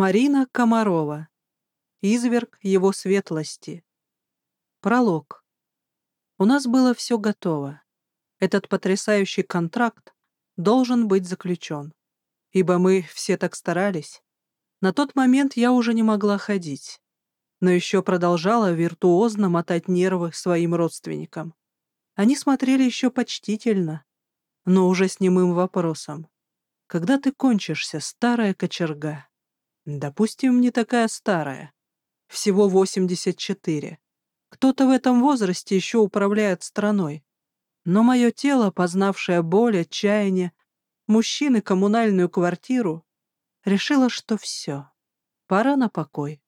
Марина Комарова. Изверг его светлости. Пролог. У нас было все готово. Этот потрясающий контракт должен быть заключен. Ибо мы все так старались. На тот момент я уже не могла ходить, но еще продолжала виртуозно мотать нервы своим родственникам. Они смотрели еще почтительно, но уже с немым вопросом. «Когда ты кончишься, старая кочерга?» «Допустим, не такая старая. Всего 84. Кто-то в этом возрасте еще управляет страной. Но мое тело, познавшее боль, отчаяние, мужчины коммунальную квартиру, решило, что все, пора на покой.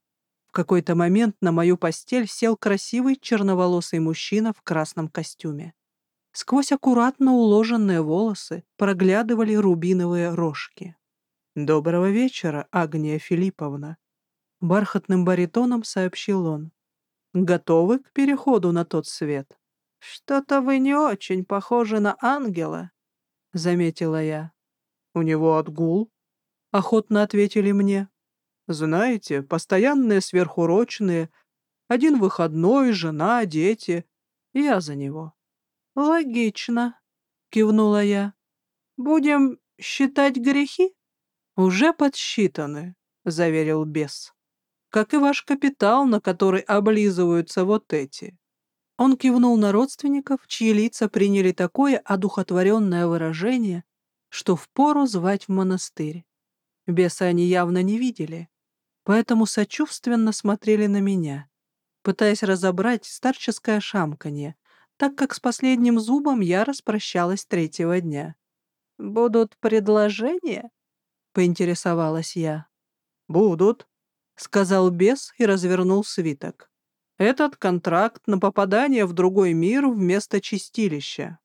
В какой-то момент на мою постель сел красивый черноволосый мужчина в красном костюме. Сквозь аккуратно уложенные волосы проглядывали рубиновые рожки. «Доброго вечера, Агния Филипповна», — бархатным баритоном сообщил он. «Готовы к переходу на тот свет?» «Что-то вы не очень похожи на ангела», — заметила я. «У него отгул», — охотно ответили мне. «Знаете, постоянные сверхурочные, один выходной, жена, дети. Я за него». «Логично», — кивнула я. «Будем считать грехи?» «Уже подсчитаны», — заверил бес. «Как и ваш капитал, на который облизываются вот эти». Он кивнул на родственников, чьи лица приняли такое одухотворенное выражение, что впору звать в монастырь. Беса они явно не видели, поэтому сочувственно смотрели на меня, пытаясь разобрать старческое шамканье, так как с последним зубом я распрощалась третьего дня. «Будут предложения?» — поинтересовалась я. «Будут», — сказал бес и развернул свиток. Этот контракт на попадание в другой мир вместо чистилища.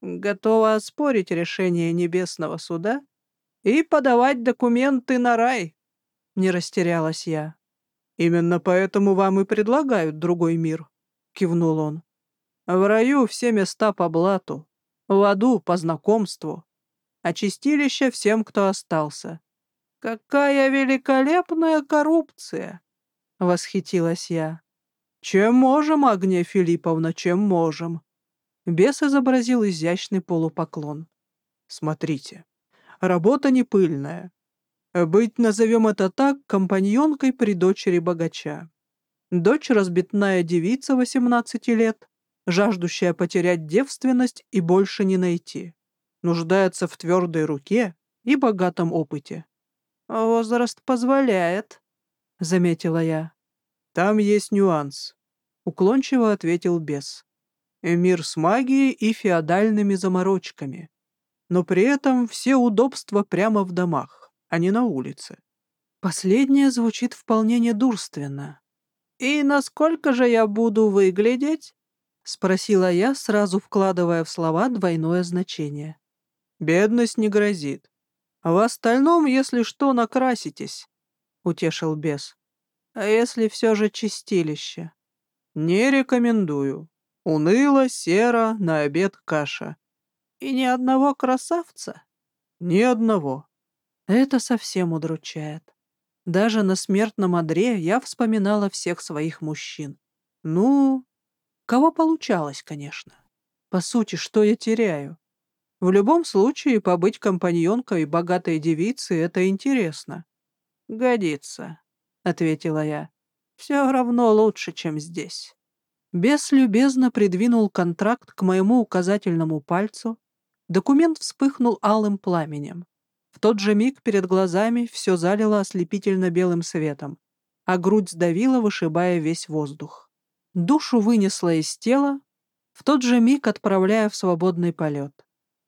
Готова оспорить решение Небесного суда и подавать документы на рай. Не растерялась я. Именно поэтому вам и предлагают другой мир, кивнул он. В раю все места по блату, в аду по знакомству, а чистилище всем, кто остался. Какая великолепная коррупция! Восхитилась я. «Чем можем, Агния Филипповна, чем можем?» Бес изобразил изящный полупоклон. «Смотрите, работа не пыльная. Быть, назовем это так, компаньонкой при дочери богача. Дочь разбитная девица 18 лет, жаждущая потерять девственность и больше не найти. Нуждается в твердой руке и богатом опыте. «Возраст позволяет», — заметила я. «Там есть нюанс», — уклончиво ответил бес. «Мир с магией и феодальными заморочками. Но при этом все удобства прямо в домах, а не на улице». Последнее звучит вполне недурственно. «И насколько же я буду выглядеть?» — спросила я, сразу вкладывая в слова двойное значение. «Бедность не грозит. В остальном, если что, накраситесь», — утешил бес. А если все же чистилище? Не рекомендую. Уныло, серо, на обед каша. И ни одного красавца? Ни одного. Это совсем удручает. Даже на смертном одре я вспоминала всех своих мужчин. Ну, кого получалось, конечно. По сути, что я теряю? В любом случае, побыть компаньонкой богатой девицы — это интересно. Годится. — ответила я. «Все равно лучше, чем здесь». Бес любезно придвинул контракт к моему указательному пальцу. Документ вспыхнул алым пламенем. В тот же миг перед глазами все залило ослепительно белым светом, а грудь сдавила, вышибая весь воздух. Душу вынесла из тела, в тот же миг отправляя в свободный полет.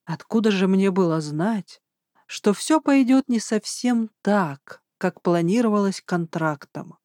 Откуда же мне было знать, что все пойдет не совсем так, как планировалось контрактом.